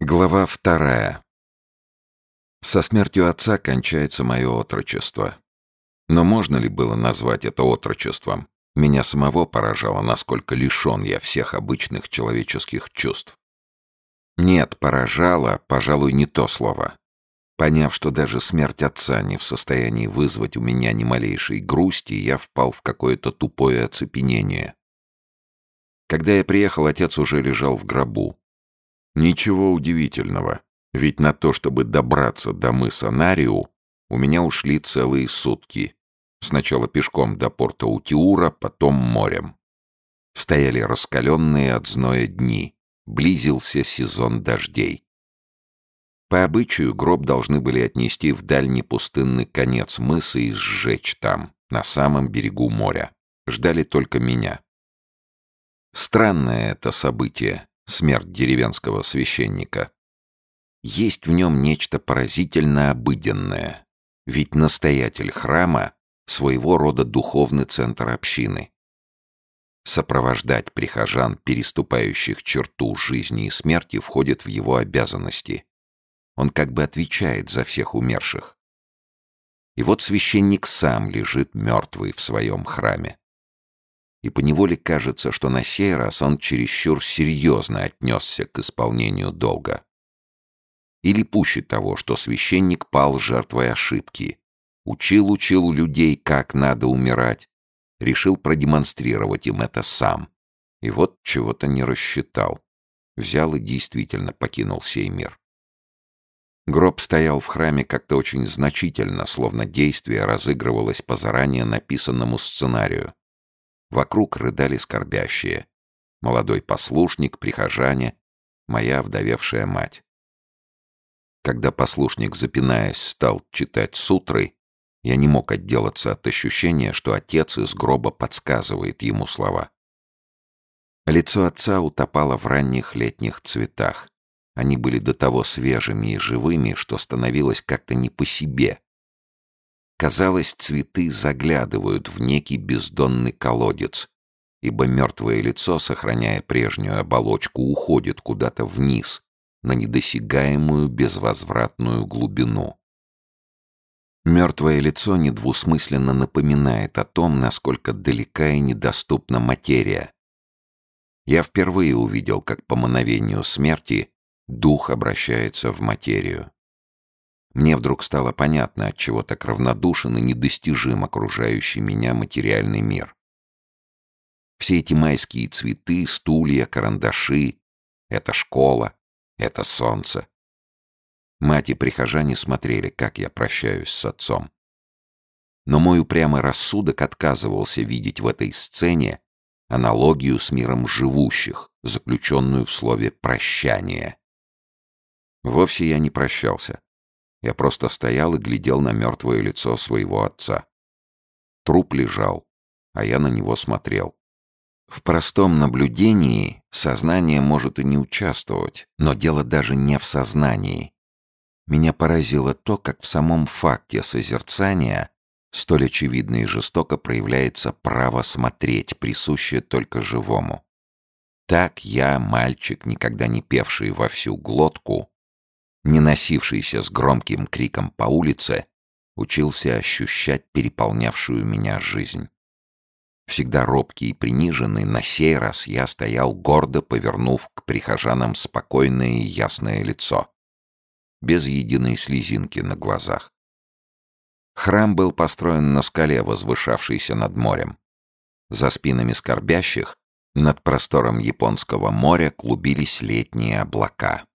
Глава вторая. Со смертью отца кончается мое отрочество. Но можно ли было назвать это отрочеством? Меня самого поражало, насколько лишен я всех обычных человеческих чувств. Нет, поражало, пожалуй, не то слово. Поняв, что даже смерть отца не в состоянии вызвать у меня ни малейшей грусти, я впал в какое-то тупое оцепенение. Когда я приехал, отец уже лежал в гробу, Ничего удивительного, ведь на то, чтобы добраться до мыса Нариу, у меня ушли целые сутки. Сначала пешком до порта Утиура, потом морем. Стояли раскаленные от зноя дни. Близился сезон дождей. По обычаю гроб должны были отнести в дальний пустынный конец мыса и сжечь там, на самом берегу моря. Ждали только меня. Странное это событие смерть деревенского священника. Есть в нем нечто поразительно обыденное, ведь настоятель храма — своего рода духовный центр общины. Сопровождать прихожан, переступающих черту жизни и смерти, входит в его обязанности. Он как бы отвечает за всех умерших. И вот священник сам лежит мертвый в своем храме и поневоле кажется, что на сей раз он чересчур серьезно отнесся к исполнению долга. Или пуще того, что священник пал жертвой ошибки, учил-учил людей, как надо умирать, решил продемонстрировать им это сам. И вот чего-то не рассчитал. Взял и действительно покинул сей мир. Гроб стоял в храме как-то очень значительно, словно действие разыгрывалось по заранее написанному сценарию. Вокруг рыдали скорбящие. Молодой послушник, прихожане, моя вдовевшая мать. Когда послушник, запинаясь, стал читать сутры, я не мог отделаться от ощущения, что отец из гроба подсказывает ему слова. Лицо отца утопало в ранних летних цветах. Они были до того свежими и живыми, что становилось как-то не по себе Казалось, цветы заглядывают в некий бездонный колодец, ибо мертвое лицо, сохраняя прежнюю оболочку, уходит куда-то вниз, на недосягаемую безвозвратную глубину. Мертвое лицо недвусмысленно напоминает о том, насколько далека и недоступна материя. Я впервые увидел, как по мановению смерти дух обращается в материю. Мне вдруг стало понятно, от чего так равнодушен и недостижим окружающий меня материальный мир. Все эти майские цветы, стулья, карандаши — это школа, это солнце. Мать и прихожане смотрели, как я прощаюсь с отцом. Но мой упрямый рассудок отказывался видеть в этой сцене аналогию с миром живущих, заключенную в слове «прощание». Вовсе я не прощался. Я просто стоял и глядел на мертвое лицо своего отца. Труп лежал, а я на него смотрел. В простом наблюдении сознание может и не участвовать, но дело даже не в сознании. Меня поразило то, как в самом факте созерцания столь очевидно и жестоко проявляется право смотреть, присущее только живому. Так я, мальчик, никогда не певший во всю глотку, не носившийся с громким криком по улице, учился ощущать переполнявшую меня жизнь. Всегда робкий и приниженный, на сей раз я стоял гордо, повернув к прихожанам спокойное и ясное лицо, без единой слезинки на глазах. Храм был построен на скале, возвышавшейся над морем. За спинами скорбящих над простором Японского моря клубились летние облака.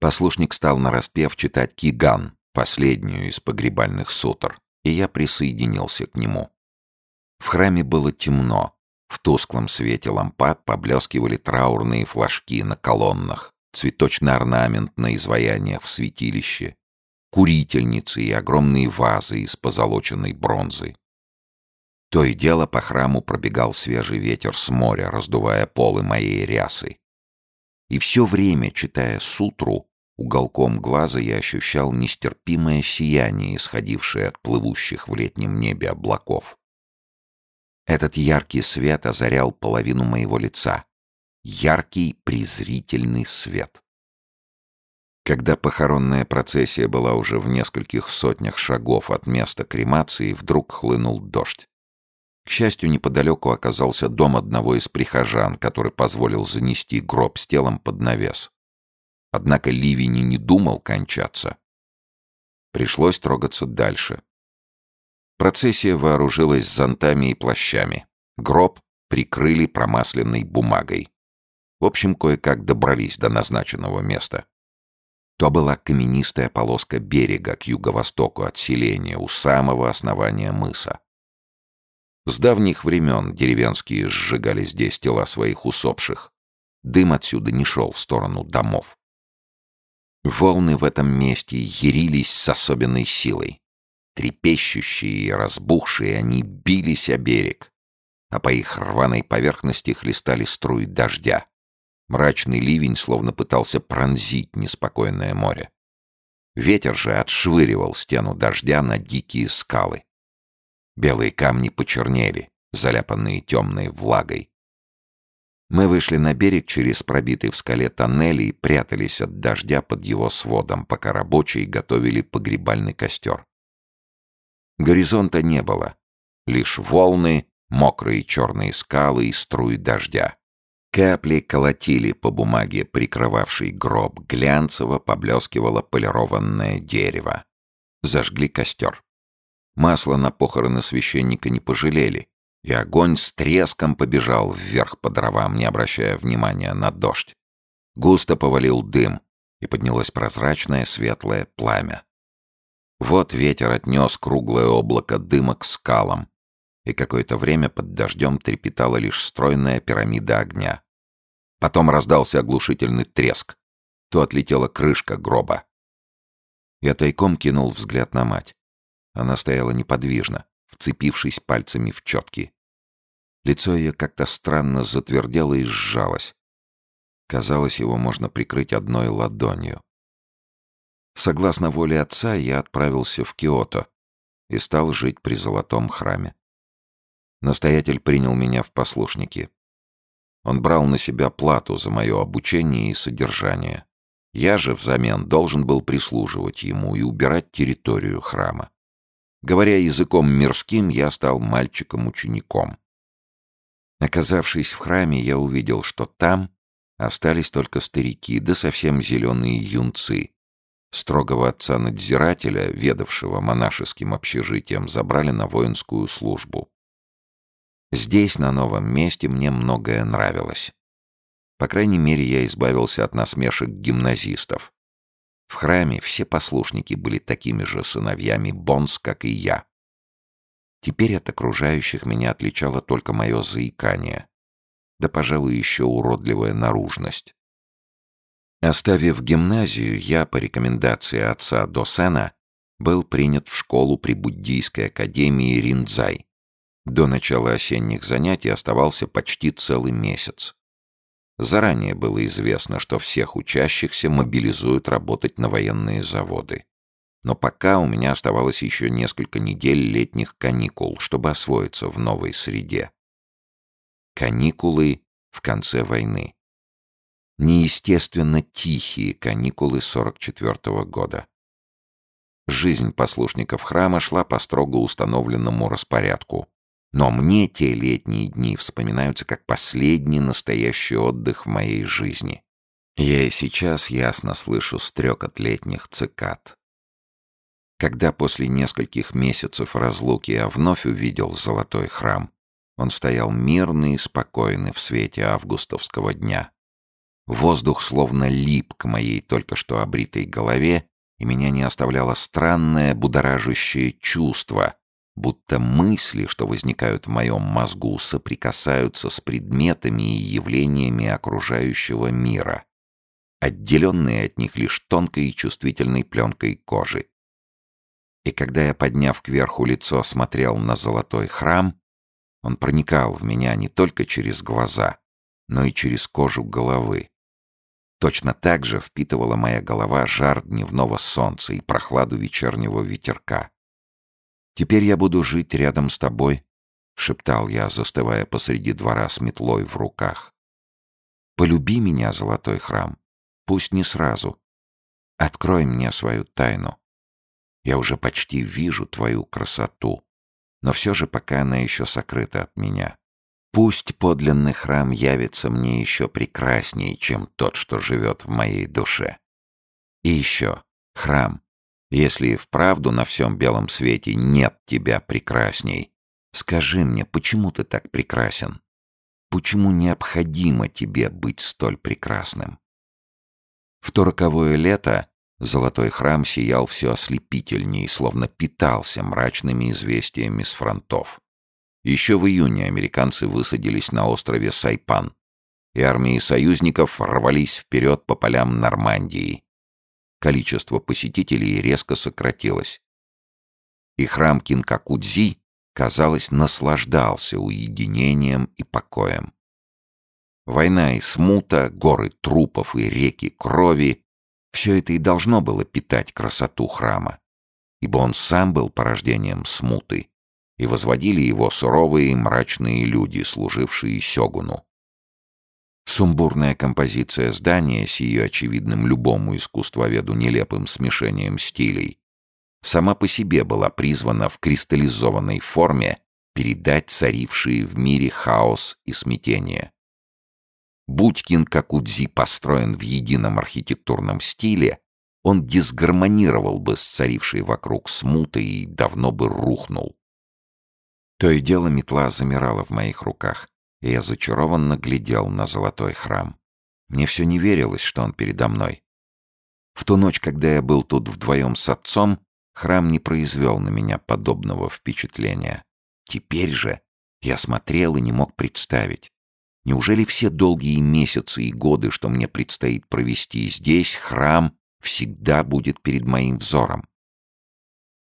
Послушник стал нараспев читать Киган, последнюю из погребальных сутр, и я присоединился к нему. В храме было темно. В тусклом свете лампад поблескивали траурные флажки на колоннах, цветочный орнамент на изваяниях в святилище, курительницы и огромные вазы из позолоченной бронзы. То и дело по храму пробегал свежий ветер с моря, раздувая полы моей рясы и все время, читая сутру, уголком глаза я ощущал нестерпимое сияние, исходившее от плывущих в летнем небе облаков. Этот яркий свет озарял половину моего лица. Яркий презрительный свет. Когда похоронная процессия была уже в нескольких сотнях шагов от места кремации, вдруг хлынул дождь. К счастью, неподалеку оказался дом одного из прихожан, который позволил занести гроб с телом под навес. Однако Ливини не думал кончаться. Пришлось трогаться дальше. Процессия вооружилась зонтами и плащами. Гроб прикрыли промасленной бумагой. В общем, кое-как добрались до назначенного места. То была каменистая полоска берега к юго-востоку от селения, у самого основания мыса. С давних времен деревенские сжигали здесь тела своих усопших. Дым отсюда не шел в сторону домов. Волны в этом месте ярились с особенной силой. Трепещущие и разбухшие они бились о берег, а по их рваной поверхности хлестали струи дождя. Мрачный ливень словно пытался пронзить неспокойное море. Ветер же отшвыривал стену дождя на дикие скалы. Белые камни почернели, заляпанные темной влагой. Мы вышли на берег через пробитый в скале тоннель и прятались от дождя под его сводом, пока рабочие готовили погребальный костер. Горизонта не было, лишь волны, мокрые черные скалы и струи дождя. Капли колотили по бумаге, прикрывавшей гроб, глянцево поблескивало полированное дерево. Зажгли костер. Масло на похороны священника не пожалели, и огонь с треском побежал вверх по дровам, не обращая внимания на дождь. Густо повалил дым, и поднялось прозрачное светлое пламя. Вот ветер отнес круглое облако дыма к скалам, и какое-то время под дождем трепетала лишь стройная пирамида огня. Потом раздался оглушительный треск. То отлетела крышка гроба. Я тайком кинул взгляд на мать. Она стояла неподвижно, вцепившись пальцами в четки. Лицо ее как-то странно затвердело и сжалось. Казалось, его можно прикрыть одной ладонью. Согласно воле отца, я отправился в Киото и стал жить при Золотом храме. Настоятель принял меня в послушники. Он брал на себя плату за мое обучение и содержание. Я же взамен должен был прислуживать ему и убирать территорию храма говоря языком мирским, я стал мальчиком-учеником. Оказавшись в храме, я увидел, что там остались только старики, да совсем зеленые юнцы. Строгого отца-надзирателя, ведавшего монашеским общежитием, забрали на воинскую службу. Здесь, на новом месте, мне многое нравилось. По крайней мере, я избавился от насмешек гимназистов. В храме все послушники были такими же сыновьями Бонс, как и я. Теперь от окружающих меня отличало только мое заикание, да, пожалуй, еще уродливая наружность. Оставив гимназию, я, по рекомендации отца Досена, был принят в школу при буддийской академии Риндзай. До начала осенних занятий оставался почти целый месяц. Заранее было известно, что всех учащихся мобилизуют работать на военные заводы. Но пока у меня оставалось еще несколько недель летних каникул, чтобы освоиться в новой среде. Каникулы в конце войны. Неестественно тихие каникулы 44 -го года. Жизнь послушников храма шла по строго установленному распорядку. Но мне те летние дни вспоминаются как последний настоящий отдых в моей жизни. Я и сейчас ясно слышу стрек от летних цикад. Когда после нескольких месяцев разлуки я вновь увидел золотой храм, он стоял мирный и спокойный в свете августовского дня. Воздух словно лип к моей только что обритой голове, и меня не оставляло странное будоражащее чувство, будто мысли, что возникают в моем мозгу, соприкасаются с предметами и явлениями окружающего мира, отделенные от них лишь тонкой и чувствительной пленкой кожи. И когда я, подняв кверху лицо, смотрел на золотой храм, он проникал в меня не только через глаза, но и через кожу головы. Точно так же впитывала моя голова жар дневного солнца и прохладу вечернего ветерка. Теперь я буду жить рядом с тобой», — шептал я, застывая посреди двора с метлой в руках. «Полюби меня, золотой храм, пусть не сразу. Открой мне свою тайну. Я уже почти вижу твою красоту, но все же пока она еще сокрыта от меня. Пусть подлинный храм явится мне еще прекраснее, чем тот, что живет в моей душе. И еще, храм, если и вправду на всем белом свете нет тебя прекрасней, скажи мне, почему ты так прекрасен? Почему необходимо тебе быть столь прекрасным? В то роковое лето золотой храм сиял все ослепительней, словно питался мрачными известиями с фронтов. Еще в июне американцы высадились на острове Сайпан, и армии союзников рвались вперед по полям Нормандии, количество посетителей резко сократилось. И храм Кинкакудзи, казалось, наслаждался уединением и покоем. Война и смута, горы трупов и реки крови — все это и должно было питать красоту храма, ибо он сам был порождением смуты, и возводили его суровые и мрачные люди, служившие Сёгуну. Сумбурная композиция здания с ее очевидным любому искусствоведу а нелепым смешением стилей сама по себе была призвана в кристаллизованной форме передать царившие в мире хаос и смятение. Будькин Какудзи построен в едином архитектурном стиле, он дисгармонировал бы с царившей вокруг смутой и давно бы рухнул. То и дело метла замирала в моих руках я зачарованно глядел на золотой храм. Мне все не верилось, что он передо мной. В ту ночь, когда я был тут вдвоем с отцом, храм не произвел на меня подобного впечатления. Теперь же я смотрел и не мог представить. Неужели все долгие месяцы и годы, что мне предстоит провести здесь, храм всегда будет перед моим взором?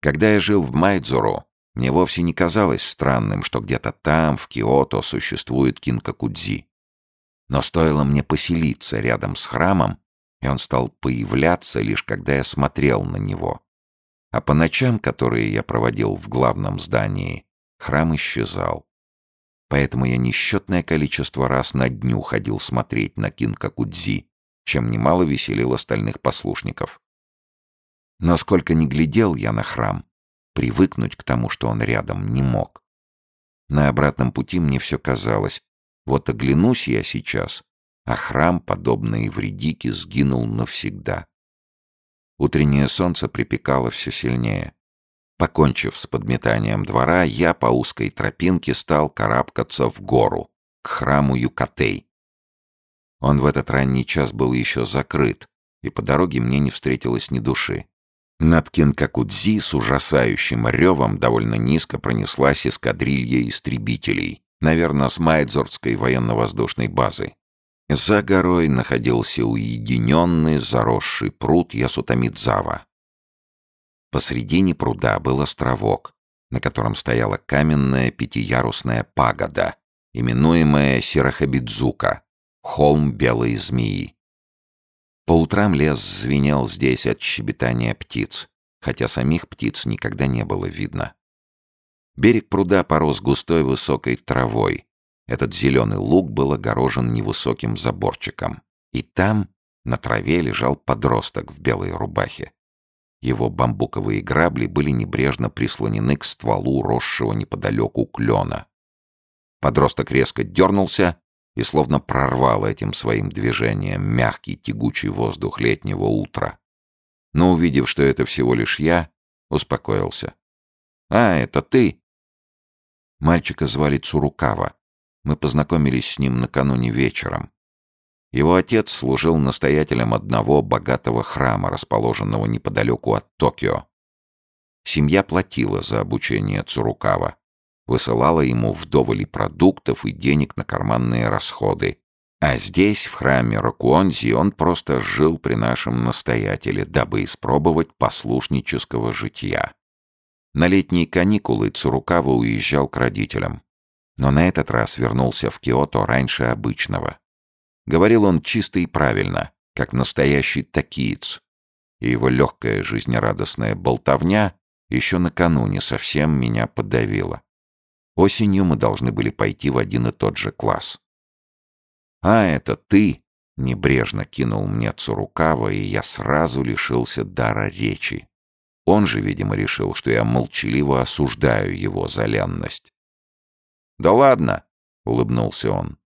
Когда я жил в Майдзоро, мне вовсе не казалось странным, что где-то там, в Киото, существует кинкакудзи. Но стоило мне поселиться рядом с храмом, и он стал появляться лишь когда я смотрел на него. А по ночам, которые я проводил в главном здании, храм исчезал. Поэтому я несчетное количество раз на дню ходил смотреть на кинкакудзи, чем немало веселил остальных послушников. Насколько не глядел я на храм, привыкнуть к тому, что он рядом, не мог. На обратном пути мне все казалось. Вот оглянусь я сейчас, а храм, подобный Эвредике, сгинул навсегда. Утреннее солнце припекало все сильнее. Покончив с подметанием двора, я по узкой тропинке стал карабкаться в гору, к храму Юкатей. Он в этот ранний час был еще закрыт, и по дороге мне не встретилось ни души. Над Кудзи с ужасающим ревом довольно низко пронеслась эскадрилья истребителей, наверное, с Майдзорской военно-воздушной базы. За горой находился уединенный заросший пруд Ясутамидзава. Посредине пруда был островок, на котором стояла каменная пятиярусная пагода, именуемая Сирахабидзука, холм белой змеи. По утрам лес звенел здесь от щебетания птиц, хотя самих птиц никогда не было видно. Берег пруда порос густой высокой травой. Этот зеленый луг был огорожен невысоким заборчиком. И там на траве лежал подросток в белой рубахе. Его бамбуковые грабли были небрежно прислонены к стволу росшего неподалеку клена. Подросток резко дернулся и словно прорвал этим своим движением мягкий тягучий воздух летнего утра. Но увидев, что это всего лишь я, успокоился. «А, это ты?» Мальчика звали Цурукава. Мы познакомились с ним накануне вечером. Его отец служил настоятелем одного богатого храма, расположенного неподалеку от Токио. Семья платила за обучение Цурукава высылала ему вдоволь продуктов, и денег на карманные расходы. А здесь, в храме Ракуонзи, он просто жил при нашем настоятеле, дабы испробовать послушнического житья. На летние каникулы Цурукава уезжал к родителям, но на этот раз вернулся в Киото раньше обычного. Говорил он чисто и правильно, как настоящий такиец, и его легкая жизнерадостная болтовня еще накануне совсем меня подавила. Осенью мы должны были пойти в один и тот же класс. «А это ты!» — небрежно кинул мне Цурукава, и я сразу лишился дара речи. Он же, видимо, решил, что я молчаливо осуждаю его за лянность. «Да ладно!» — улыбнулся он.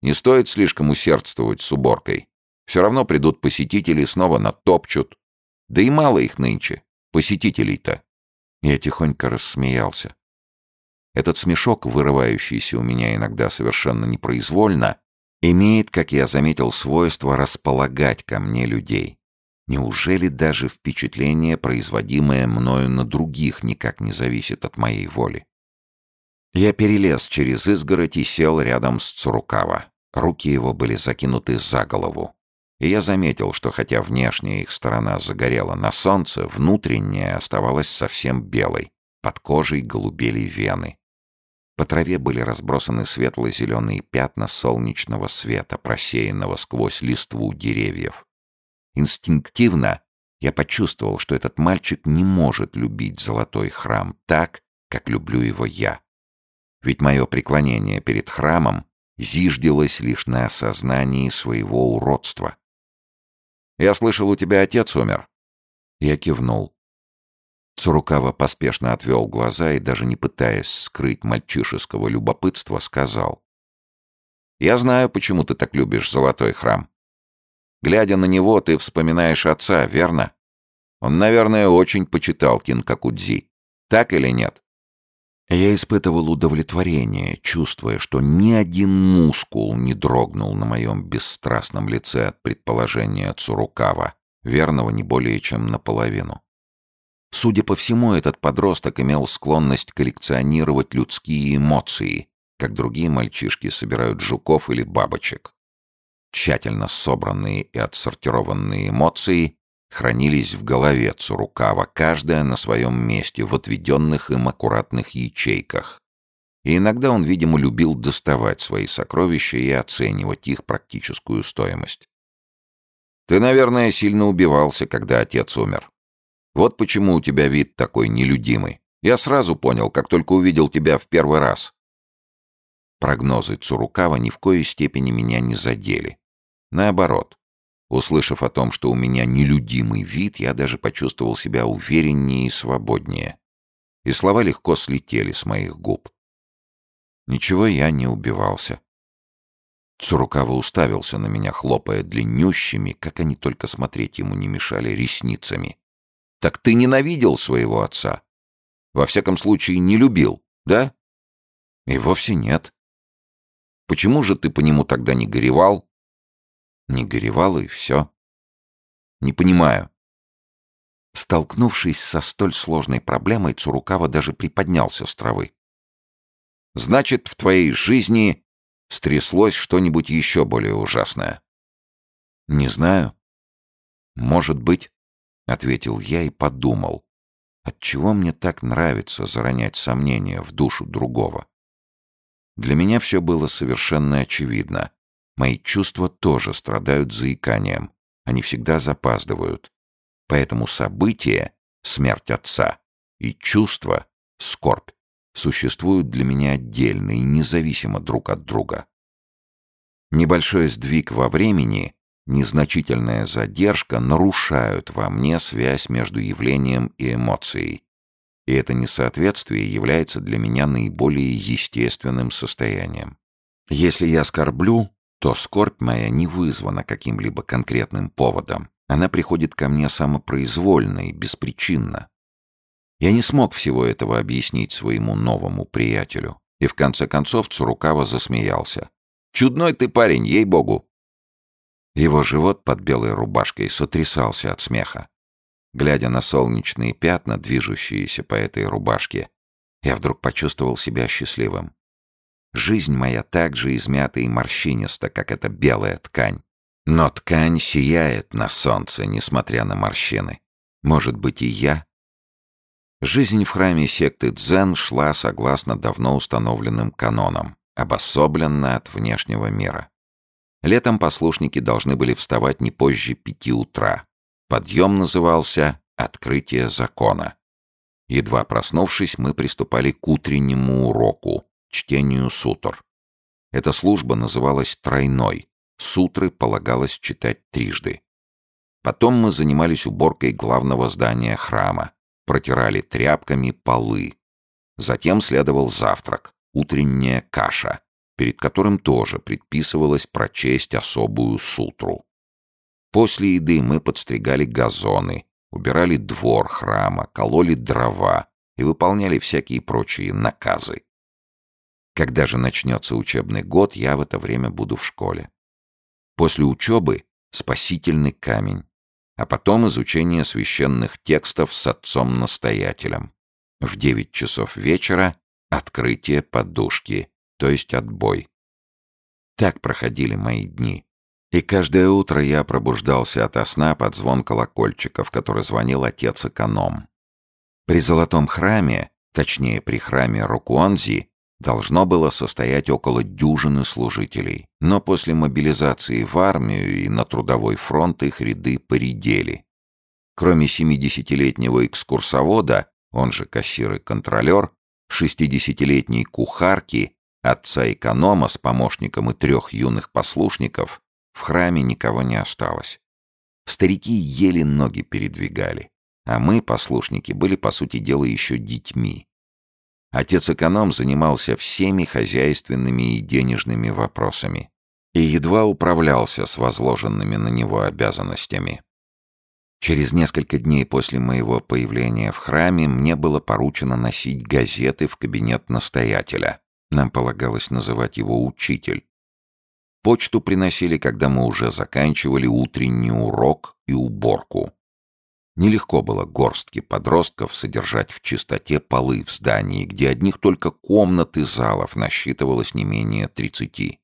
«Не стоит слишком усердствовать с уборкой. Все равно придут посетители и снова натопчут. Да и мало их нынче, посетителей-то». Я тихонько рассмеялся. Этот смешок, вырывающийся у меня иногда совершенно непроизвольно, имеет, как я заметил, свойство располагать ко мне людей. Неужели даже впечатление, производимое мною на других, никак не зависит от моей воли? Я перелез через изгородь и сел рядом с Цурукава. Руки его были закинуты за голову. И я заметил, что хотя внешняя их сторона загорела на солнце, внутренняя оставалась совсем белой. Под кожей голубели вены. По траве были разбросаны светло-зеленые пятна солнечного света, просеянного сквозь листву деревьев. Инстинктивно я почувствовал, что этот мальчик не может любить золотой храм так, как люблю его я. Ведь мое преклонение перед храмом зиждилось лишь на осознании своего уродства. «Я слышал, у тебя отец умер». Я кивнул. Цурукава поспешно отвел глаза и, даже не пытаясь скрыть мальчишеского любопытства, сказал. «Я знаю, почему ты так любишь золотой храм. Глядя на него, ты вспоминаешь отца, верно? Он, наверное, очень почитал Кинкакудзи. Так или нет?» Я испытывал удовлетворение, чувствуя, что ни один мускул не дрогнул на моем бесстрастном лице от предположения Цурукава, верного не более чем наполовину. Судя по всему, этот подросток имел склонность коллекционировать людские эмоции, как другие мальчишки собирают жуков или бабочек. Тщательно собранные и отсортированные эмоции хранились в голове Цурукава, каждая на своем месте, в отведенных им аккуратных ячейках. И иногда он, видимо, любил доставать свои сокровища и оценивать их практическую стоимость. «Ты, наверное, сильно убивался, когда отец умер», вот почему у тебя вид такой нелюдимый. Я сразу понял, как только увидел тебя в первый раз. Прогнозы Цурукава ни в коей степени меня не задели. Наоборот, услышав о том, что у меня нелюдимый вид, я даже почувствовал себя увереннее и свободнее. И слова легко слетели с моих губ. Ничего я не убивался. Цурукава уставился на меня, хлопая длиннющими, как они только смотреть ему не мешали, ресницами. Так ты ненавидел своего отца. Во всяком случае, не любил, да? И вовсе нет. Почему же ты по нему тогда не горевал? Не горевал и все. Не понимаю. Столкнувшись со столь сложной проблемой, Цурукава даже приподнялся с травы. Значит, в твоей жизни стряслось что-нибудь еще более ужасное? Не знаю. Может быть. — ответил я и подумал. Отчего мне так нравится заронять сомнения в душу другого? Для меня все было совершенно очевидно. Мои чувства тоже страдают заиканием. Они всегда запаздывают. Поэтому события, — смерть отца, и чувства, — скорбь существуют для меня отдельно и независимо друг от друга. Небольшой сдвиг во времени Незначительная задержка нарушают во мне связь между явлением и эмоцией. И это несоответствие является для меня наиболее естественным состоянием. Если я скорблю, то скорбь моя не вызвана каким-либо конкретным поводом. Она приходит ко мне самопроизвольно и беспричинно. Я не смог всего этого объяснить своему новому приятелю. И в конце концов Цурукава засмеялся. «Чудной ты парень, ей-богу! Его живот под белой рубашкой сотрясался от смеха. Глядя на солнечные пятна, движущиеся по этой рубашке, я вдруг почувствовал себя счастливым. Жизнь моя так же измята и морщиниста, как эта белая ткань. Но ткань сияет на солнце, несмотря на морщины. Может быть, и я? Жизнь в храме секты Дзен шла согласно давно установленным канонам, обособленно от внешнего мира. Летом послушники должны были вставать не позже пяти утра. Подъем назывался «Открытие закона». Едва проснувшись, мы приступали к утреннему уроку, чтению сутр. Эта служба называлась «Тройной». Сутры полагалось читать трижды. Потом мы занимались уборкой главного здания храма, протирали тряпками полы. Затем следовал завтрак, утренняя каша, перед которым тоже предписывалось прочесть особую сутру. После еды мы подстригали газоны, убирали двор храма, кололи дрова и выполняли всякие прочие наказы. Когда же начнется учебный год, я в это время буду в школе. После учебы — спасительный камень, а потом изучение священных текстов с отцом-настоятелем. В девять часов вечера — открытие подушки — то есть отбой. Так проходили мои дни. И каждое утро я пробуждался ото сна под звон колокольчиков, который звонил отец-эконом. При золотом храме, точнее при храме Рукуанзи, должно было состоять около дюжины служителей, но после мобилизации в армию и на трудовой фронт их ряды поредели. Кроме 70-летнего экскурсовода, он же кассир и контролер, 60-летней кухарки отца эконома с помощником и трех юных послушников в храме никого не осталось. Старики еле ноги передвигали, а мы, послушники, были, по сути дела, еще детьми. Отец-эконом занимался всеми хозяйственными и денежными вопросами и едва управлялся с возложенными на него обязанностями. Через несколько дней после моего появления в храме мне было поручено носить газеты в кабинет настоятеля. Нам полагалось называть его «учитель». Почту приносили, когда мы уже заканчивали утренний урок и уборку. Нелегко было горстке подростков содержать в чистоте полы в здании, где одних только комнат и залов насчитывалось не менее тридцати.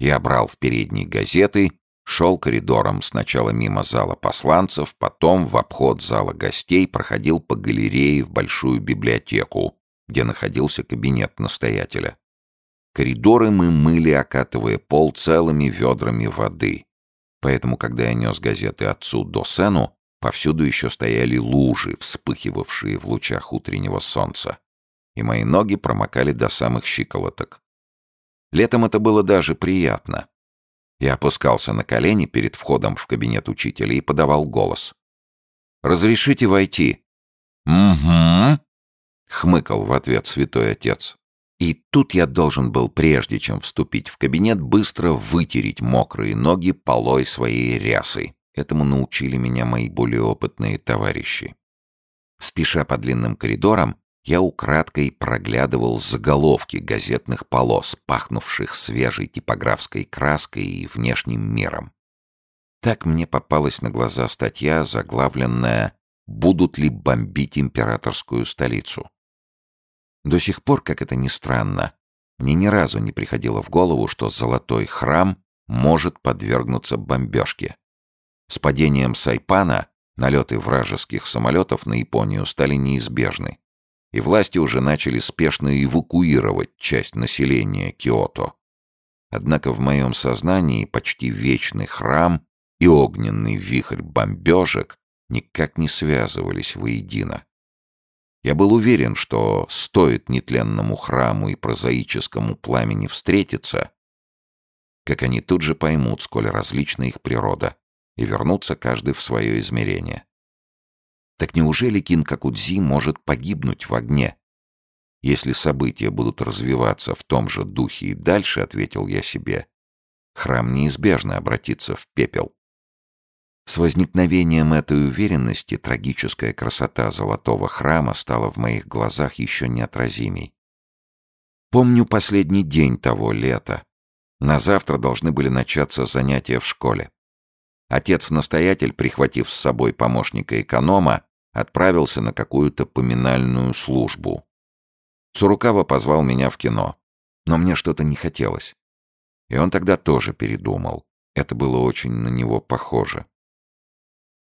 Я брал в передней газеты, шел коридором сначала мимо зала посланцев, потом в обход зала гостей проходил по галерее в большую библиотеку, где находился кабинет настоятеля. Коридоры мы мыли, окатывая пол целыми ведрами воды. Поэтому, когда я нес газеты отцу до сену, повсюду еще стояли лужи, вспыхивавшие в лучах утреннего солнца. И мои ноги промокали до самых щиколоток. Летом это было даже приятно. Я опускался на колени перед входом в кабинет учителя и подавал голос. «Разрешите войти?» «Угу», хмыкал в ответ святой отец. И тут я должен был, прежде чем вступить в кабинет, быстро вытереть мокрые ноги полой своей рясы. Этому научили меня мои более опытные товарищи. Спеша по длинным коридорам, я украдкой проглядывал заголовки газетных полос, пахнувших свежей типографской краской и внешним миром. Так мне попалась на глаза статья, заглавленная «Будут ли бомбить императорскую столицу?». До сих пор, как это ни странно, мне ни разу не приходило в голову, что золотой храм может подвергнуться бомбежке. С падением Сайпана налеты вражеских самолетов на Японию стали неизбежны, и власти уже начали спешно эвакуировать часть населения Киото. Однако в моем сознании почти вечный храм и огненный вихрь бомбежек никак не связывались воедино. Я был уверен, что стоит нетленному храму и прозаическому пламени встретиться, как они тут же поймут, сколь различна их природа, и вернутся каждый в свое измерение. Так неужели Кинкакудзи может погибнуть в огне? Если события будут развиваться в том же духе и дальше, ответил я себе, храм неизбежно обратится в пепел. С возникновением этой уверенности трагическая красота золотого храма стала в моих глазах еще неотразимей. Помню последний день того лета. На завтра должны были начаться занятия в школе. Отец-настоятель, прихватив с собой помощника эконома, отправился на какую-то поминальную службу. Сурукава позвал меня в кино, но мне что-то не хотелось. И он тогда тоже передумал. Это было очень на него похоже.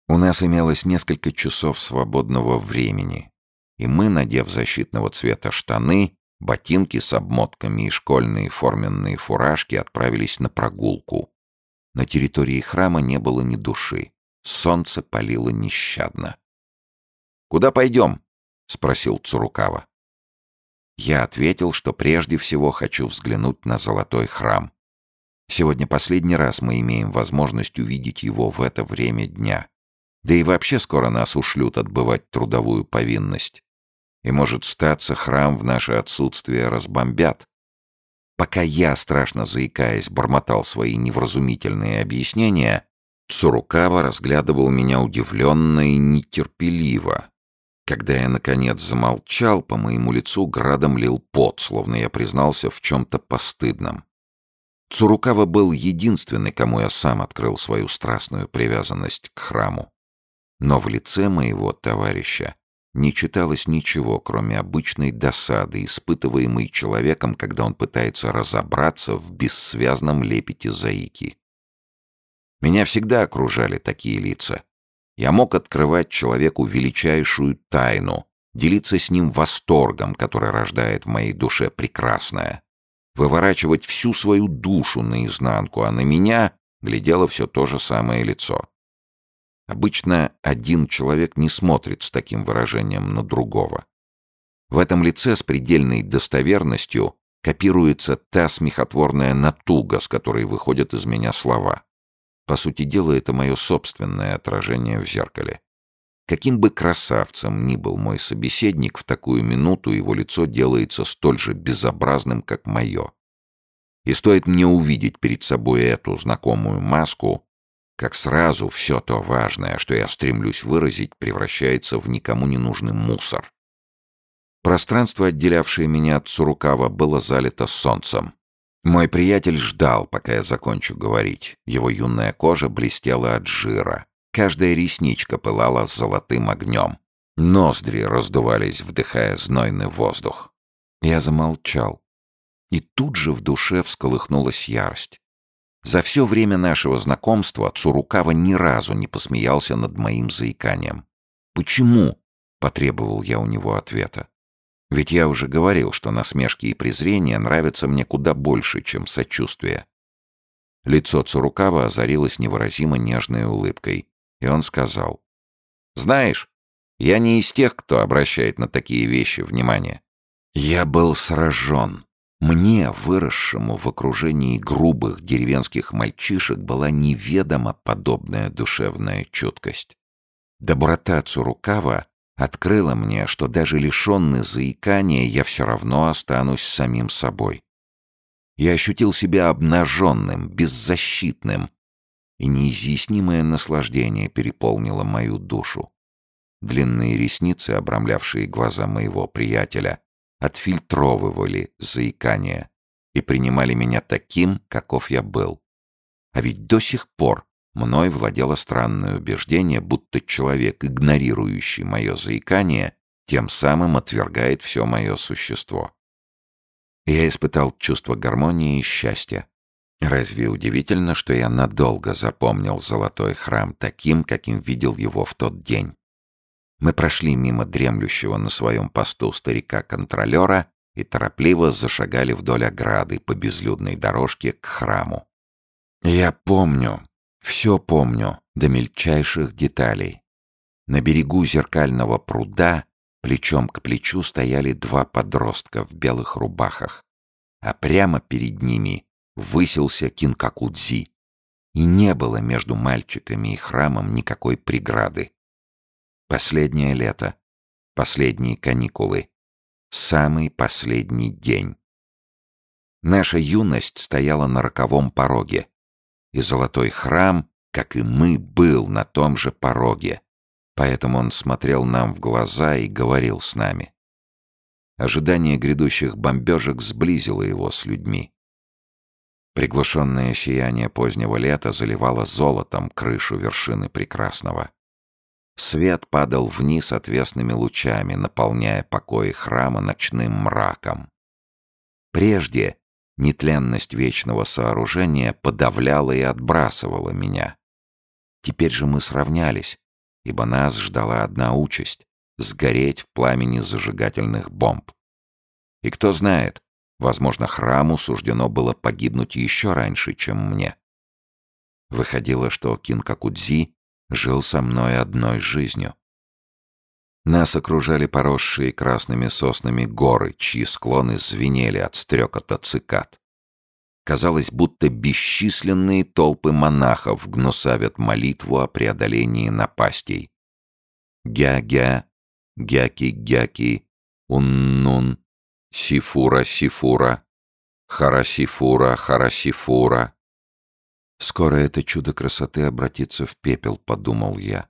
У нас имелось несколько часов свободного времени, и мы, надев защитного цвета штаны, ботинки с обмотками и школьные форменные фуражки, отправились на прогулку. На территории храма не было ни души. Солнце палило нещадно. «Куда пойдем?» — спросил Цурукава. Я ответил, что прежде всего хочу взглянуть на золотой храм. Сегодня последний раз мы имеем возможность увидеть его в это время дня. Да и вообще скоро нас ушлют отбывать трудовую повинность. И, может, статься, храм в наше отсутствие разбомбят. Пока я, страшно заикаясь, бормотал свои невразумительные объяснения, Цурукава разглядывал меня удивленно и нетерпеливо. Когда я, наконец, замолчал, по моему лицу градом лил пот, словно я признался в чем-то постыдном. Цурукава был единственный, кому я сам открыл свою страстную привязанность к храму но в лице моего товарища не читалось ничего, кроме обычной досады, испытываемой человеком, когда он пытается разобраться в бессвязном лепете заики. Меня всегда окружали такие лица. Я мог открывать человеку величайшую тайну, делиться с ним восторгом, который рождает в моей душе прекрасное, выворачивать всю свою душу наизнанку, а на меня глядело все то же самое лицо. Обычно один человек не смотрит с таким выражением на другого. В этом лице с предельной достоверностью копируется та смехотворная натуга, с которой выходят из меня слова. По сути дела, это мое собственное отражение в зеркале. Каким бы красавцем ни был мой собеседник, в такую минуту его лицо делается столь же безобразным, как мое. И стоит мне увидеть перед собой эту знакомую маску, как сразу все то важное, что я стремлюсь выразить, превращается в никому не нужный мусор. Пространство, отделявшее меня от Сурукава, было залито солнцем. Мой приятель ждал, пока я закончу говорить. Его юная кожа блестела от жира. Каждая ресничка пылала золотым огнем. Ноздри раздувались, вдыхая знойный воздух. Я замолчал. И тут же в душе всколыхнулась ярость. За все время нашего знакомства Цурукава ни разу не посмеялся над моим заиканием. «Почему?» — потребовал я у него ответа. Ведь я уже говорил, что насмешки и презрения нравятся мне куда больше, чем сочувствие. Лицо Цурукава озарилось невыразимо нежной улыбкой, и он сказал. «Знаешь, я не из тех, кто обращает на такие вещи внимание. Я был сражен. Мне, выросшему в окружении грубых деревенских мальчишек, была неведома подобная душевная чуткость. Доброта Цурукава открыла мне, что даже лишенный заикания я все равно останусь самим собой. Я ощутил себя обнаженным, беззащитным, и неизъяснимое наслаждение переполнило мою душу. Длинные ресницы, обрамлявшие глаза моего приятеля, отфильтровывали заикание и принимали меня таким, каков я был. А ведь до сих пор мной владело странное убеждение, будто человек, игнорирующий мое заикание, тем самым отвергает все мое существо. Я испытал чувство гармонии и счастья. Разве удивительно, что я надолго запомнил золотой храм таким, каким видел его в тот день? Мы прошли мимо дремлющего на своем посту старика-контролера и торопливо зашагали вдоль ограды по безлюдной дорожке к храму. Я помню, все помню, до мельчайших деталей. На берегу зеркального пруда плечом к плечу стояли два подростка в белых рубахах, а прямо перед ними высился Кинкакудзи. И не было между мальчиками и храмом никакой преграды. Последнее лето. Последние каникулы. Самый последний день. Наша юность стояла на роковом пороге. И золотой храм, как и мы, был на том же пороге. Поэтому он смотрел нам в глаза и говорил с нами. Ожидание грядущих бомбежек сблизило его с людьми. Приглушенное сияние позднего лета заливало золотом крышу вершины прекрасного. Свет падал вниз отвесными лучами, наполняя покои храма ночным мраком. Прежде нетленность вечного сооружения подавляла и отбрасывала меня. Теперь же мы сравнялись, ибо нас ждала одна участь — сгореть в пламени зажигательных бомб. И кто знает, возможно, храму суждено было погибнуть еще раньше, чем мне. Выходило, что Кинкакудзи жил со мной одной жизнью. Нас окружали поросшие красными соснами горы, чьи склоны звенели от стрекота цикад. Казалось, будто бесчисленные толпы монахов гнусавят молитву о преодолении напастей. Гя-гя, гяки-гяки, ун-нун, сифура-сифура, харасифура-харасифура, Скоро это чудо красоты обратится в пепел, подумал я.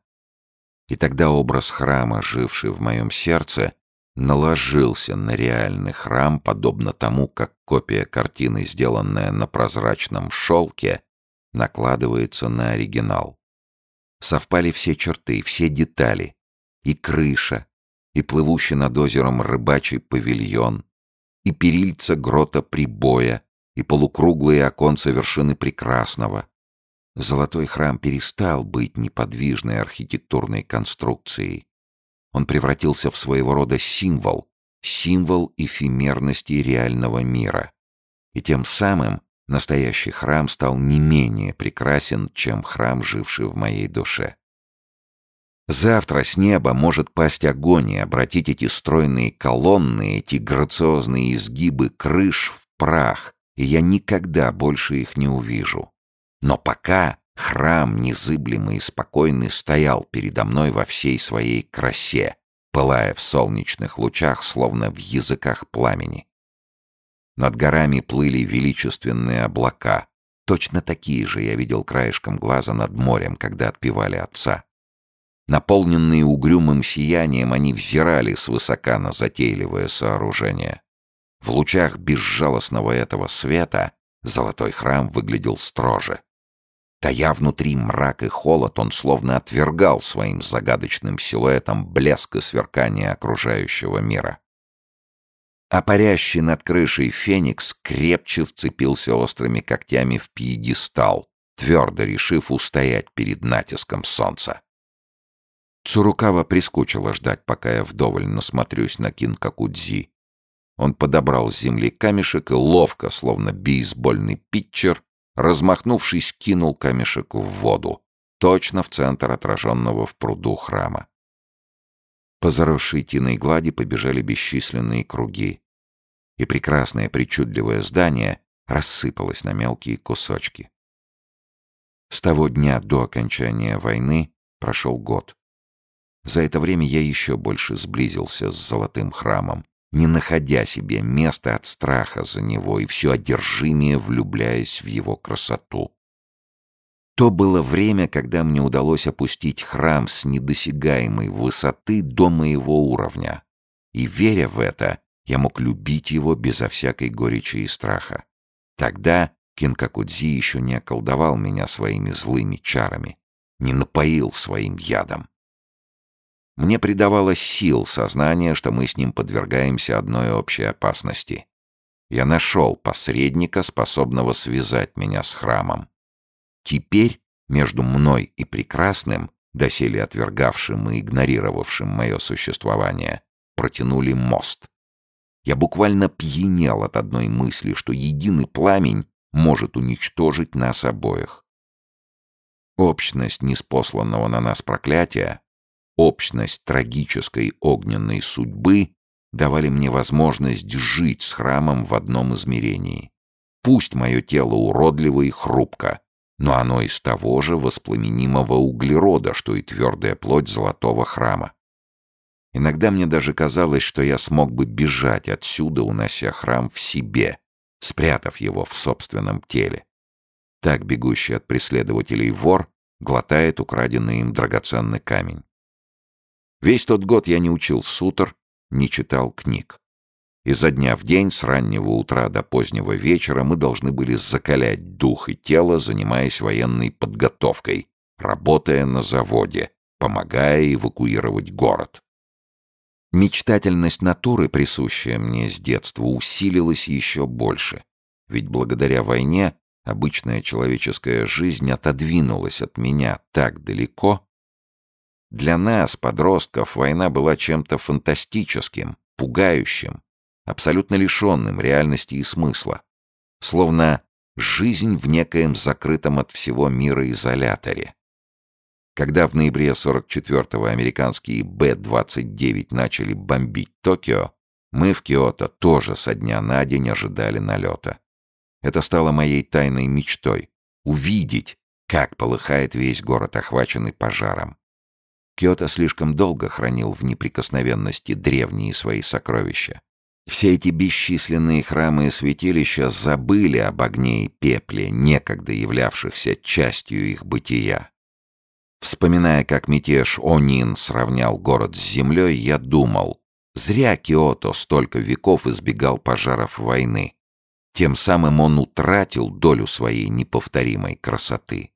И тогда образ храма, живший в моем сердце, наложился на реальный храм, подобно тому, как копия картины, сделанная на прозрачном шелке, накладывается на оригинал. Совпали все черты, все детали. И крыша, и плывущий над озером рыбачий павильон, и перильца грота прибоя, и полукруглые оконца вершины прекрасного. Золотой храм перестал быть неподвижной архитектурной конструкцией. Он превратился в своего рода символ, символ эфемерности реального мира. И тем самым настоящий храм стал не менее прекрасен, чем храм, живший в моей душе. Завтра с неба может пасть огонь и обратить эти стройные колонны, эти грациозные изгибы крыш в прах, и я никогда больше их не увижу. Но пока храм незыблемый и спокойный стоял передо мной во всей своей красе, пылая в солнечных лучах, словно в языках пламени. Над горами плыли величественные облака. Точно такие же я видел краешком глаза над морем, когда отпевали отца. Наполненные угрюмым сиянием, они взирали свысока на затейливое сооружение. В лучах безжалостного этого света золотой храм выглядел строже. Тая внутри мрак и холод, он словно отвергал своим загадочным силуэтом блеск и сверкание окружающего мира. А парящий над крышей феникс крепче вцепился острыми когтями в пьедестал, твердо решив устоять перед натиском солнца. Цурукава прискучила ждать, пока я вдоволь насмотрюсь на Кинкакудзи. Он подобрал с земли камешек и ловко, словно бейсбольный питчер, размахнувшись, кинул камешек в воду, точно в центр отраженного в пруду храма. По заросшей тиной глади побежали бесчисленные круги, и прекрасное причудливое здание рассыпалось на мелкие кусочки. С того дня до окончания войны прошел год. За это время я еще больше сблизился с золотым храмом, не находя себе места от страха за него и все одержимее влюбляясь в его красоту. То было время, когда мне удалось опустить храм с недосягаемой высоты до моего уровня, и, веря в это, я мог любить его безо всякой горечи и страха. Тогда Кинкакудзи еще не околдовал меня своими злыми чарами, не напоил своим ядом. Мне придавало сил сознание, что мы с ним подвергаемся одной общей опасности. Я нашел посредника, способного связать меня с храмом. Теперь между мной и прекрасным, доселе отвергавшим и игнорировавшим мое существование, протянули мост. Я буквально пьянел от одной мысли, что единый пламень может уничтожить нас обоих. Общность неспосланного на нас проклятия общность трагической огненной судьбы давали мне возможность жить с храмом в одном измерении. Пусть мое тело уродливо и хрупко, но оно из того же воспламенимого углерода, что и твердая плоть золотого храма. Иногда мне даже казалось, что я смог бы бежать отсюда, унося храм в себе, спрятав его в собственном теле. Так бегущий от преследователей вор глотает украденный им драгоценный камень. Весь тот год я не учил сутр, не читал книг. Изо дня в день, с раннего утра до позднего вечера, мы должны были закалять дух и тело, занимаясь военной подготовкой, работая на заводе, помогая эвакуировать город. Мечтательность натуры, присущая мне с детства, усилилась еще больше. Ведь благодаря войне обычная человеческая жизнь отодвинулась от меня так далеко, для нас, подростков, война была чем-то фантастическим, пугающим, абсолютно лишенным реальности и смысла. Словно жизнь в некоем закрытом от всего мира изоляторе. Когда в ноябре 44-го американские Б-29 начали бомбить Токио, мы в Киото тоже со дня на день ожидали налета. Это стало моей тайной мечтой — увидеть, как полыхает весь город, охваченный пожаром. Киото слишком долго хранил в неприкосновенности древние свои сокровища. Все эти бесчисленные храмы и святилища забыли об огне и пепле, некогда являвшихся частью их бытия. Вспоминая, как мятеж Онин сравнял город с землей, я думал, зря Киото столько веков избегал пожаров войны. Тем самым он утратил долю своей неповторимой красоты.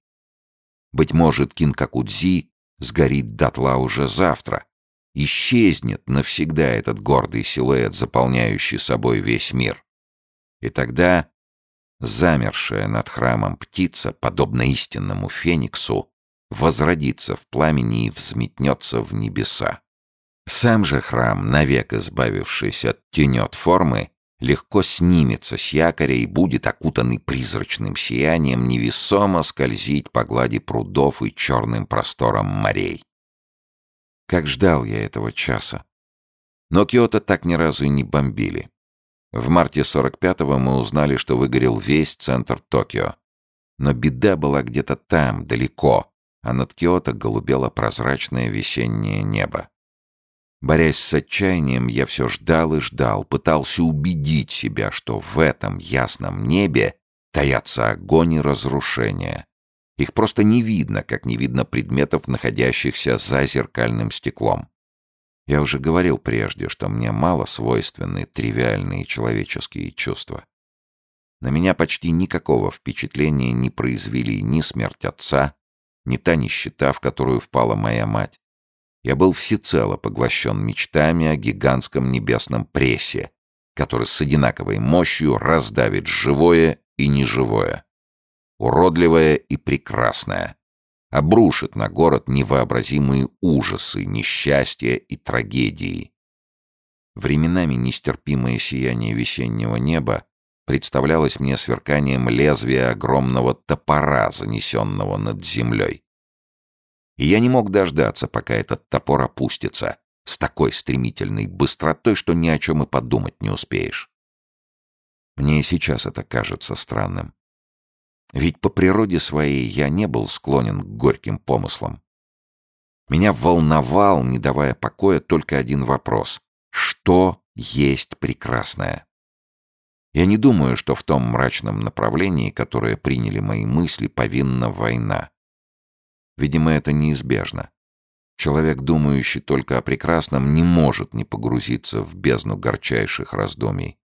Быть может, Кинкакудзи сгорит дотла уже завтра. Исчезнет навсегда этот гордый силуэт, заполняющий собой весь мир. И тогда замершая над храмом птица, подобно истинному фениксу, возродится в пламени и взметнется в небеса. Сам же храм, навек избавившись от тенет формы, легко снимется с якоря и будет, окутанный призрачным сиянием, невесомо скользить по глади прудов и черным просторам морей. Как ждал я этого часа. Но Киото так ни разу и не бомбили. В марте 45-го мы узнали, что выгорел весь центр Токио. Но беда была где-то там, далеко, а над Киото голубело прозрачное весеннее небо. Борясь с отчаянием, я все ждал и ждал, пытался убедить себя, что в этом ясном небе таятся огонь и разрушение. Их просто не видно, как не видно предметов, находящихся за зеркальным стеклом. Я уже говорил прежде, что мне мало свойственны тривиальные человеческие чувства. На меня почти никакого впечатления не произвели ни смерть отца, ни та нищета, в которую впала моя мать, я был всецело поглощен мечтами о гигантском небесном прессе, который с одинаковой мощью раздавит живое и неживое, уродливое и прекрасное, обрушит на город невообразимые ужасы, несчастья и трагедии. Временами нестерпимое сияние весеннего неба представлялось мне сверканием лезвия огромного топора, занесенного над землей я не мог дождаться, пока этот топор опустится с такой стремительной быстротой, что ни о чем и подумать не успеешь. Мне и сейчас это кажется странным. Ведь по природе своей я не был склонен к горьким помыслам. Меня волновал, не давая покоя, только один вопрос. Что есть прекрасное? Я не думаю, что в том мрачном направлении, которое приняли мои мысли, повинна война. Видимо, это неизбежно. Человек, думающий только о прекрасном, не может не погрузиться в бездну горчайших раздумий.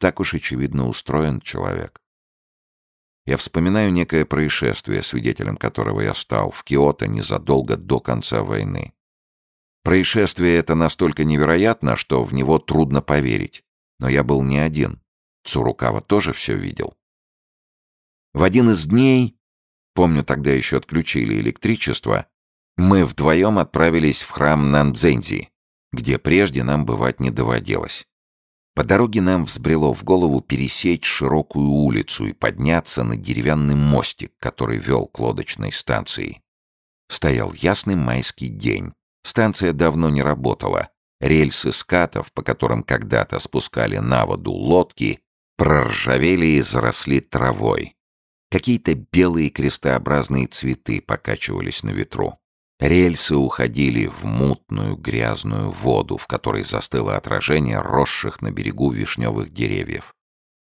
Так уж очевидно устроен человек. Я вспоминаю некое происшествие, свидетелем которого я стал в Киото незадолго до конца войны. Происшествие это настолько невероятно, что в него трудно поверить. Но я был не один. Цурукава тоже все видел. В один из дней Помню тогда еще отключили электричество. Мы вдвоем отправились в храм Нандзензи, где прежде нам бывать не доводилось. По дороге нам взбрело в голову пересечь широкую улицу и подняться на деревянный мостик, который вел к лодочной станции. Стоял ясный майский день. Станция давно не работала. Рельсы скатов, по которым когда-то спускали на воду лодки, проржавели и заросли травой. Какие-то белые крестообразные цветы покачивались на ветру. Рельсы уходили в мутную грязную воду, в которой застыло отражение росших на берегу вишневых деревьев.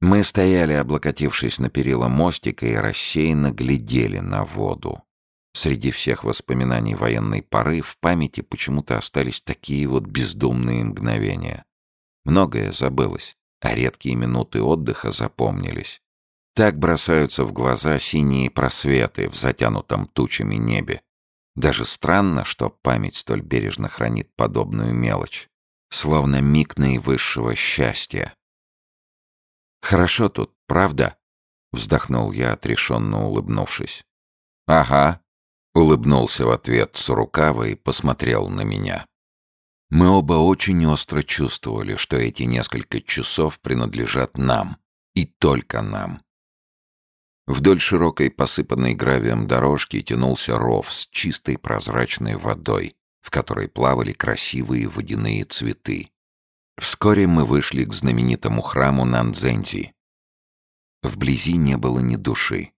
Мы стояли, облокотившись на перила мостика, и рассеянно глядели на воду. Среди всех воспоминаний военной поры в памяти почему-то остались такие вот бездумные мгновения. Многое забылось, а редкие минуты отдыха запомнились так бросаются в глаза синие просветы в затянутом тучами небе. Даже странно, что память столь бережно хранит подобную мелочь, словно миг наивысшего счастья. «Хорошо тут, правда?» — вздохнул я, отрешенно улыбнувшись. «Ага», — улыбнулся в ответ Сурукава и посмотрел на меня. Мы оба очень остро чувствовали, что эти несколько часов принадлежат нам, и только нам. Вдоль широкой посыпанной гравием дорожки тянулся ров с чистой прозрачной водой, в которой плавали красивые водяные цветы. Вскоре мы вышли к знаменитому храму Нанзензи. Вблизи не было ни души.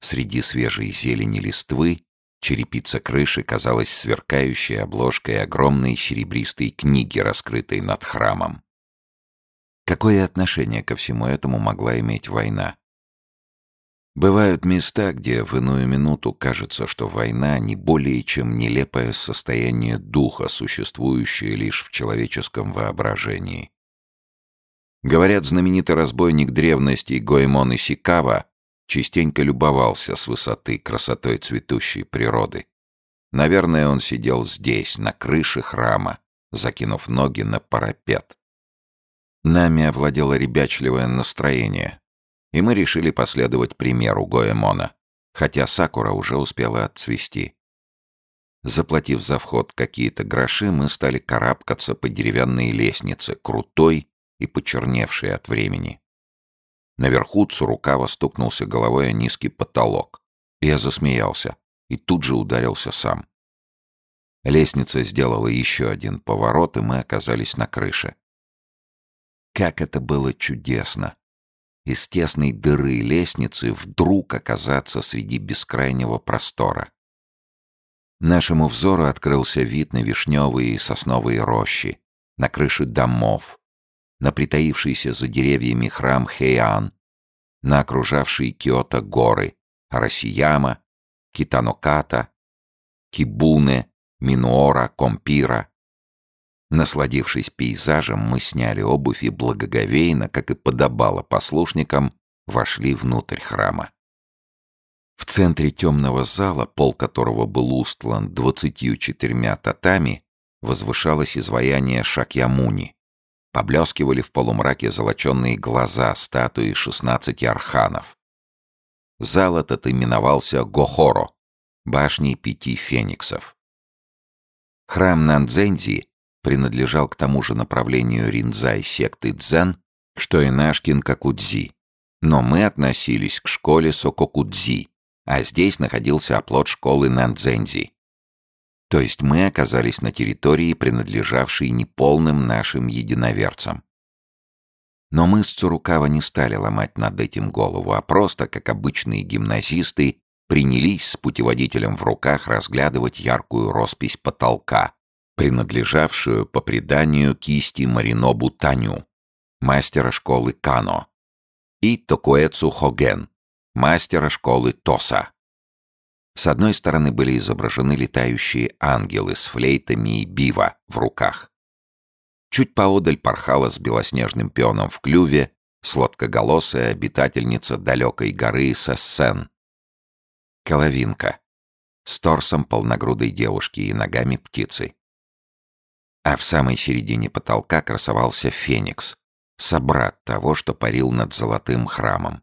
Среди свежей зелени листвы черепица крыши казалась сверкающей обложкой огромной серебристой книги, раскрытой над храмом. Какое отношение ко всему этому могла иметь война? Бывают места, где в иную минуту кажется, что война не более чем нелепое состояние духа, существующее лишь в человеческом воображении. Говорят, знаменитый разбойник древности Гоймон Исикава частенько любовался с высоты красотой цветущей природы. Наверное, он сидел здесь, на крыше храма, закинув ноги на парапет. Нами овладело ребячливое настроение — и мы решили последовать примеру Гоэмона, хотя Сакура уже успела отцвести. Заплатив за вход какие-то гроши, мы стали карабкаться по деревянной лестнице, крутой и почерневшей от времени. Наверху Цурукава стукнулся головой о низкий потолок. Я засмеялся и тут же ударился сам. Лестница сделала еще один поворот, и мы оказались на крыше. Как это было чудесно! из тесной дыры лестницы вдруг оказаться среди бескрайнего простора. Нашему взору открылся вид на вишневые и сосновые рощи, на крыши домов, на притаившийся за деревьями храм Хейан, на окружавшие Киото горы, Росияма, Китаноката, Кибуне, Минуора, Компира — Насладившись пейзажем, мы сняли обувь и благоговейно, как и подобало послушникам, вошли внутрь храма. В центре темного зала, пол которого был устлан двадцатью четырьмя татами, возвышалось изваяние Шакьямуни. Поблескивали в полумраке золоченные глаза статуи шестнадцати арханов. Зал этот именовался Гохоро, башней пяти фениксов. Храм Нандзензи — принадлежал к тому же направлению ринзай секты дзен, что и Нашкин Кокудзи. Но мы относились к школе Сококудзи, а здесь находился оплот школы Нандзензи. То есть мы оказались на территории, принадлежавшей неполным нашим единоверцам. Но мы с Цурукава не стали ломать над этим голову, а просто, как обычные гимназисты, принялись с путеводителем в руках разглядывать яркую роспись потолка, принадлежавшую по преданию кисти Маринобу Таню, мастера школы Кано, и Токуэцу Хоген, мастера школы Тоса. С одной стороны были изображены летающие ангелы с флейтами и бива в руках. Чуть поодаль порхала с белоснежным пионом в клюве сладкоголосая обитательница далекой горы Сессен. Коловинка. С торсом полногрудой девушки и ногами птицы а в самой середине потолка красовался феникс, собрат того, что парил над золотым храмом.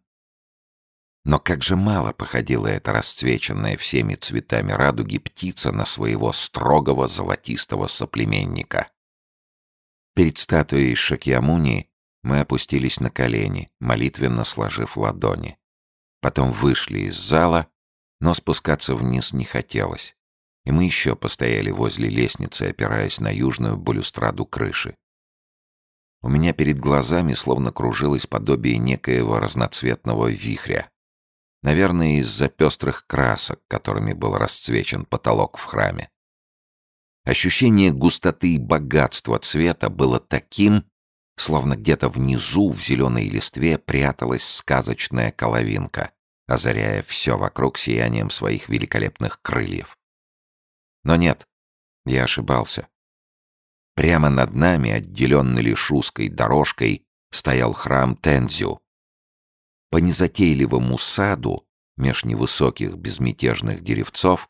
Но как же мало походила эта расцвеченная всеми цветами радуги птица на своего строгого золотистого соплеменника. Перед статуей Шакьямуни мы опустились на колени, молитвенно сложив ладони. Потом вышли из зала, но спускаться вниз не хотелось и мы еще постояли возле лестницы, опираясь на южную балюстраду крыши. У меня перед глазами словно кружилось подобие некоего разноцветного вихря. Наверное, из-за пестрых красок, которыми был расцвечен потолок в храме. Ощущение густоты и богатства цвета было таким, словно где-то внизу в зеленой листве пряталась сказочная коловинка, озаряя все вокруг сиянием своих великолепных крыльев. Но нет, я ошибался. Прямо над нами, отделенный лишь узкой дорожкой, стоял храм Тензю. По незатейливому саду, меж невысоких безмятежных деревцов,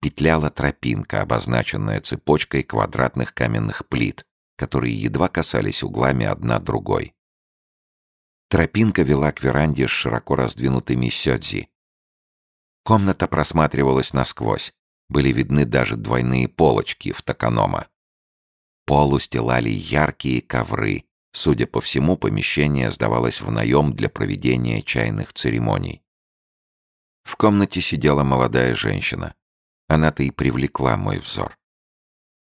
петляла тропинка, обозначенная цепочкой квадратных каменных плит, которые едва касались углами одна другой. Тропинка вела к веранде с широко раздвинутыми сёдзи. Комната просматривалась насквозь, были видны даже двойные полочки в токанома. Пол устилали яркие ковры. Судя по всему, помещение сдавалось в наем для проведения чайных церемоний. В комнате сидела молодая женщина. Она-то и привлекла мой взор.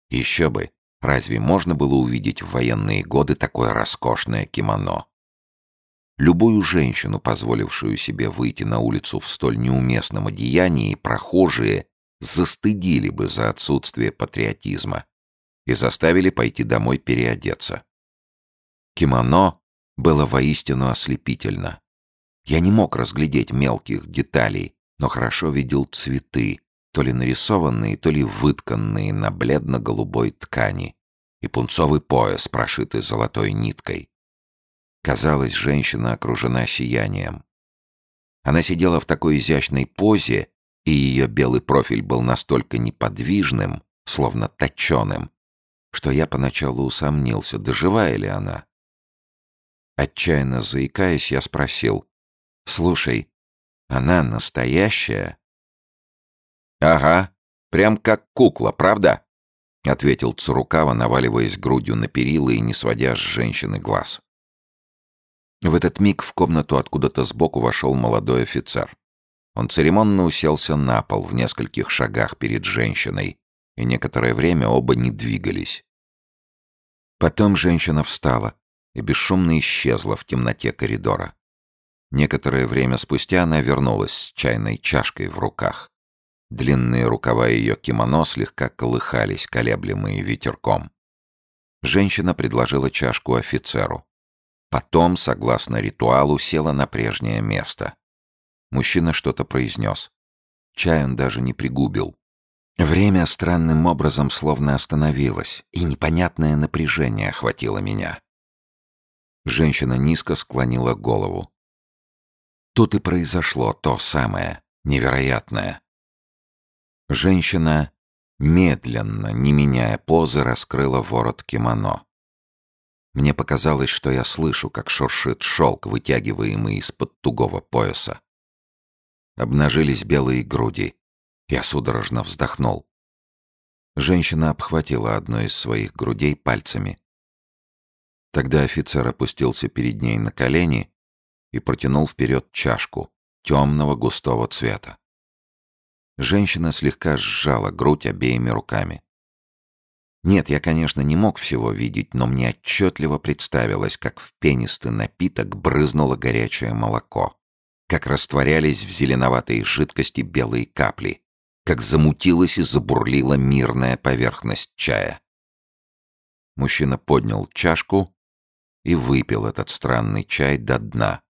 Еще бы, разве можно было увидеть в военные годы такое роскошное кимоно? Любую женщину, позволившую себе выйти на улицу в столь неуместном одеянии, прохожие застыдили бы за отсутствие патриотизма и заставили пойти домой переодеться. Кимоно было воистину ослепительно. Я не мог разглядеть мелких деталей, но хорошо видел цветы, то ли нарисованные, то ли вытканные на бледно-голубой ткани, и пунцовый пояс, прошитый золотой ниткой. Казалось, женщина окружена сиянием. Она сидела в такой изящной позе, и ее белый профиль был настолько неподвижным, словно точеным, что я поначалу усомнился, доживая ли она. Отчаянно заикаясь, я спросил, «Слушай, она настоящая?» «Ага, прям как кукла, правда?» — ответил Цурукава, наваливаясь грудью на перила и не сводя с женщины глаз. В этот миг в комнату откуда-то сбоку вошел молодой офицер. Он церемонно уселся на пол в нескольких шагах перед женщиной, и некоторое время оба не двигались. Потом женщина встала и бесшумно исчезла в темноте коридора. Некоторое время спустя она вернулась с чайной чашкой в руках. Длинные рукава ее кимоно слегка колыхались, колеблемые ветерком. Женщина предложила чашку офицеру. Потом, согласно ритуалу, села на прежнее место. Мужчина что-то произнес. Чай он даже не пригубил. Время странным образом словно остановилось, и непонятное напряжение охватило меня. Женщина низко склонила голову. Тут и произошло то самое невероятное. Женщина, медленно, не меняя позы, раскрыла ворот кимоно. Мне показалось, что я слышу, как шуршит шелк, вытягиваемый из-под тугого пояса. Обнажились белые груди. Я судорожно вздохнул. Женщина обхватила одну из своих грудей пальцами. Тогда офицер опустился перед ней на колени и протянул вперед чашку темного густого цвета. Женщина слегка сжала грудь обеими руками. Нет, я, конечно, не мог всего видеть, но мне отчетливо представилось, как в пенистый напиток брызнуло горячее молоко как растворялись в зеленоватой жидкости белые капли, как замутилась и забурлила мирная поверхность чая. Мужчина поднял чашку и выпил этот странный чай до дна.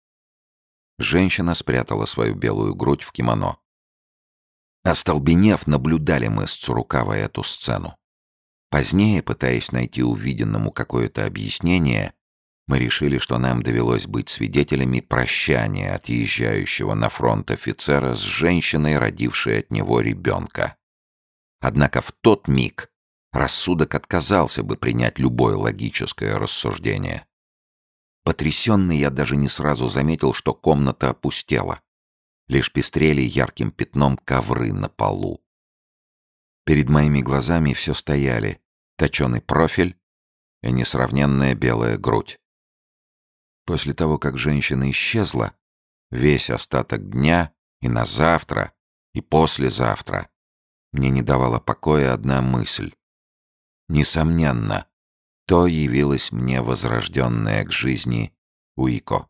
Женщина спрятала свою белую грудь в кимоно. Остолбенев, наблюдали мы с Цурукавой эту сцену. Позднее, пытаясь найти увиденному какое-то объяснение, мы решили, что нам довелось быть свидетелями прощания отъезжающего на фронт офицера с женщиной, родившей от него ребенка. Однако в тот миг рассудок отказался бы принять любое логическое рассуждение. Потрясенный я даже не сразу заметил, что комната опустела. Лишь пестрели ярким пятном ковры на полу. Перед моими глазами все стояли. Точеный профиль и несравненная белая грудь. После того, как женщина исчезла, весь остаток дня и на завтра, и послезавтра мне не давала покоя одна мысль. Несомненно, то явилась мне возрожденная к жизни Уико.